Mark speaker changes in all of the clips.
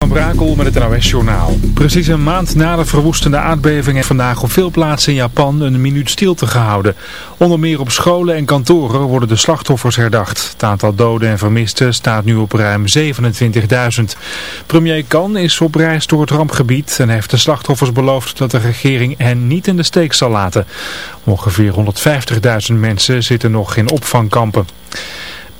Speaker 1: Van Brakel met het NOS-journaal. Precies een maand na de verwoestende aardbeving heeft vandaag op veel plaatsen in Japan een minuut stilte gehouden. Onder meer op scholen en kantoren worden de slachtoffers herdacht. Het aantal doden en vermisten staat nu op ruim 27.000. Premier Kan is op reis door het rampgebied en heeft de slachtoffers beloofd dat de regering hen niet in de steek zal laten. Ongeveer 150.000 mensen zitten nog in opvangkampen.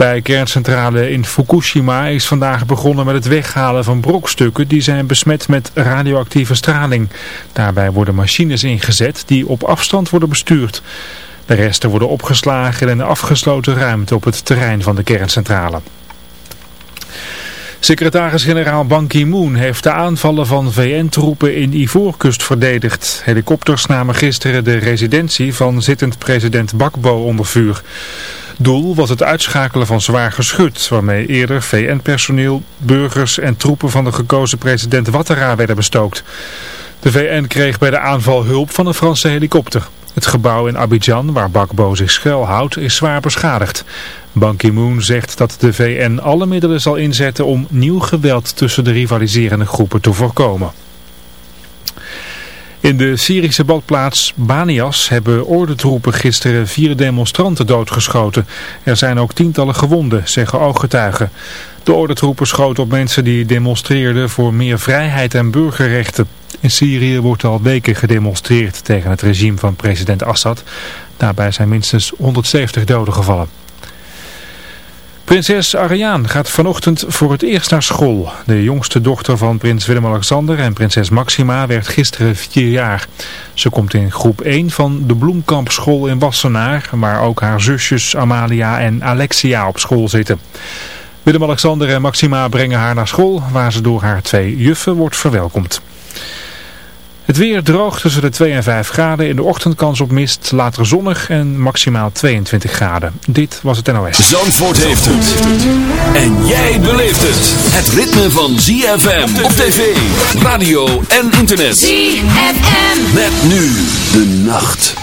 Speaker 1: Bij kerncentrale in Fukushima is vandaag begonnen met het weghalen van brokstukken die zijn besmet met radioactieve straling. Daarbij worden machines ingezet die op afstand worden bestuurd. De resten worden opgeslagen in een afgesloten ruimte op het terrein van de kerncentrale. Secretaris-generaal Ban Ki-moon heeft de aanvallen van VN-troepen in Ivoorkust verdedigd. Helikopters namen gisteren de residentie van zittend president Bakbo onder vuur. Doel was het uitschakelen van zwaar geschut, waarmee eerder VN-personeel, burgers en troepen van de gekozen president Ouattara werden bestookt. De VN kreeg bij de aanval hulp van een Franse helikopter. Het gebouw in Abidjan, waar Bakbo zich schuilhoudt, is zwaar beschadigd. Ban Ki-moon zegt dat de VN alle middelen zal inzetten om nieuw geweld tussen de rivaliserende groepen te voorkomen. In de Syrische badplaats Banias hebben ordentroepen gisteren vier demonstranten doodgeschoten. Er zijn ook tientallen gewonden, zeggen ooggetuigen. De ordentroepen schoten op mensen die demonstreerden voor meer vrijheid en burgerrechten. In Syrië wordt al weken gedemonstreerd tegen het regime van president Assad. Daarbij zijn minstens 170 doden gevallen. Prinses Ariane gaat vanochtend voor het eerst naar school. De jongste dochter van prins Willem-Alexander en prinses Maxima werd gisteren vier jaar. Ze komt in groep 1 van de Bloemkampschool in Wassenaar, waar ook haar zusjes Amalia en Alexia op school zitten. Willem-Alexander en Maxima brengen haar naar school, waar ze door haar twee juffen wordt verwelkomd. Het weer droog tussen de 2 en 5 graden. In de ochtend kans op mist, later zonnig en maximaal 22 graden. Dit was het NOS.
Speaker 2: Zandvoort heeft het. En jij beleeft het. Het ritme van ZFM op tv, radio en internet.
Speaker 3: ZFM.
Speaker 2: Met nu de nacht.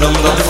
Speaker 3: 能不能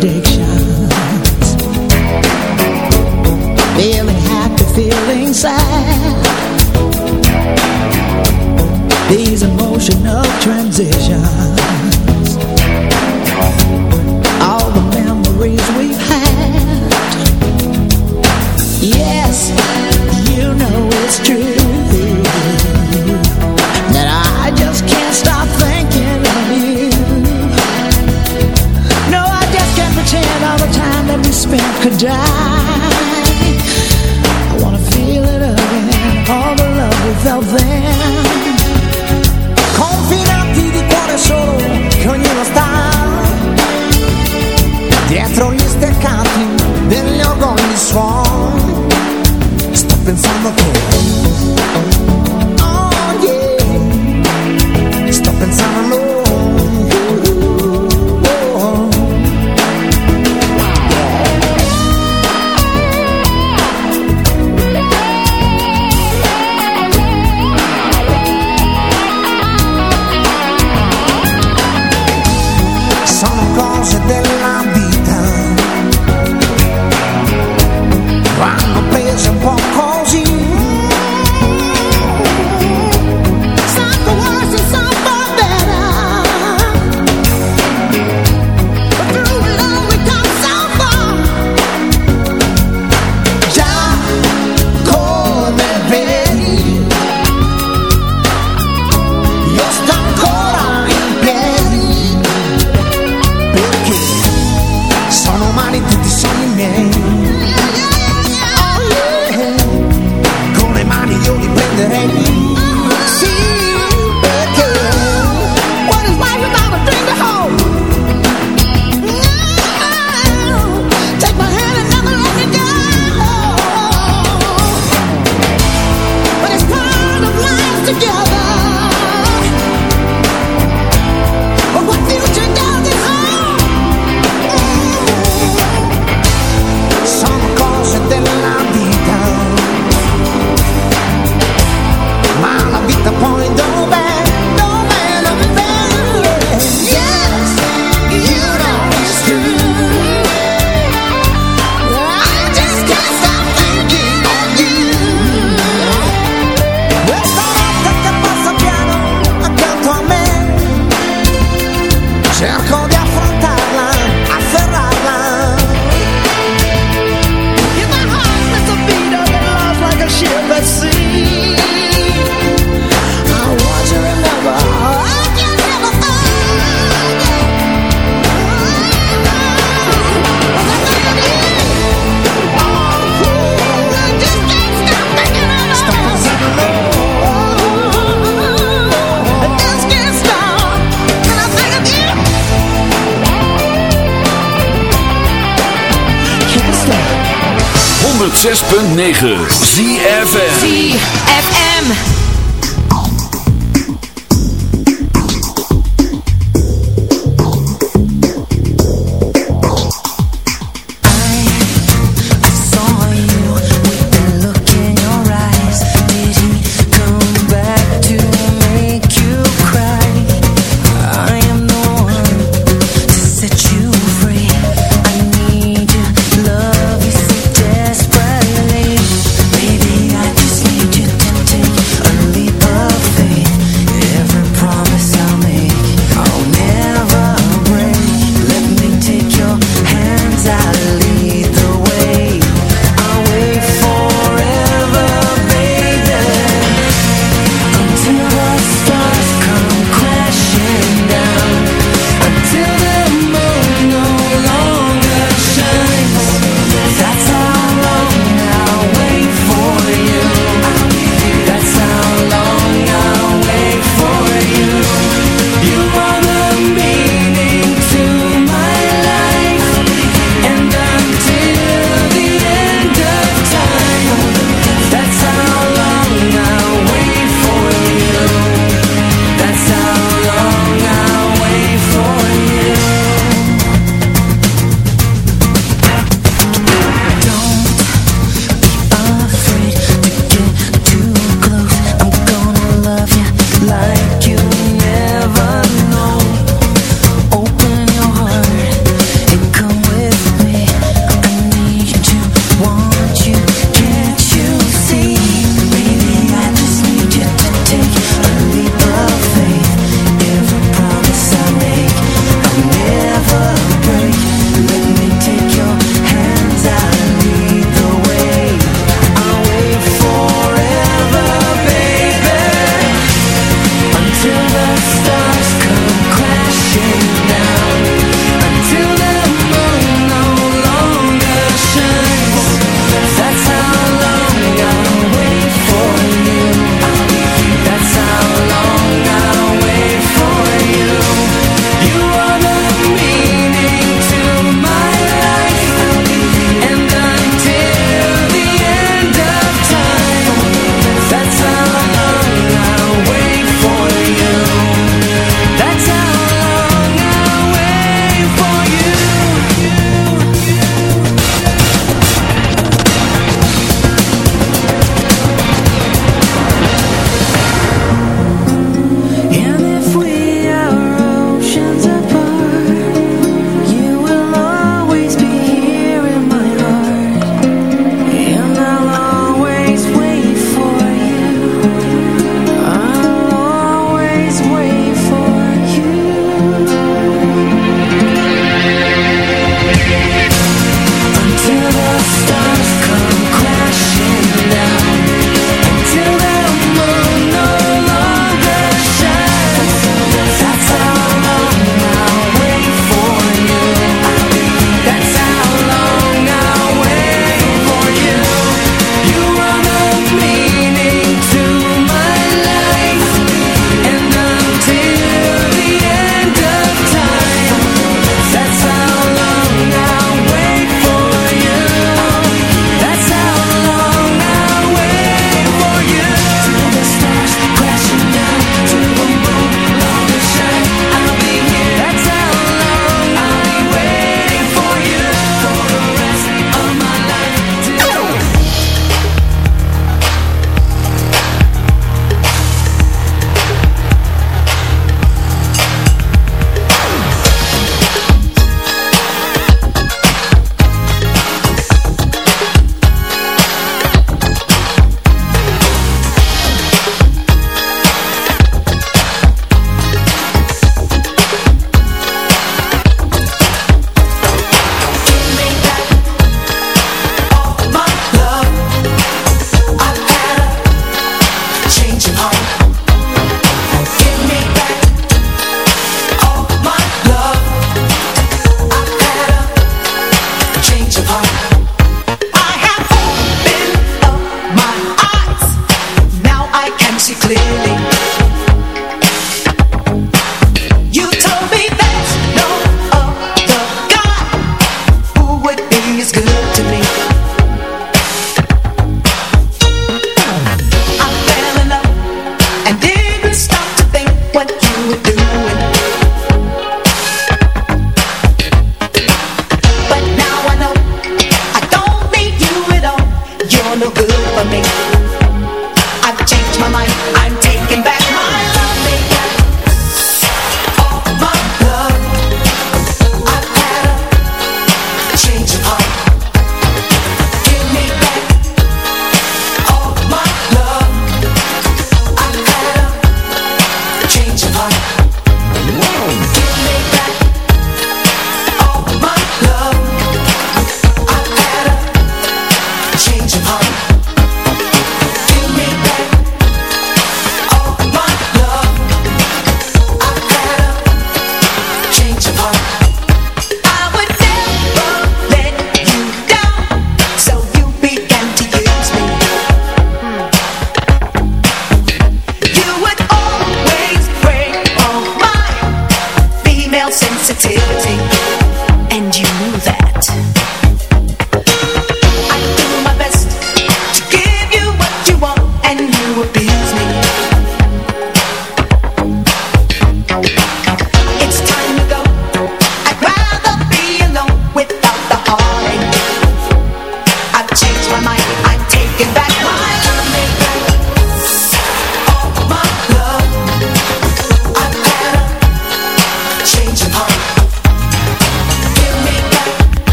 Speaker 2: day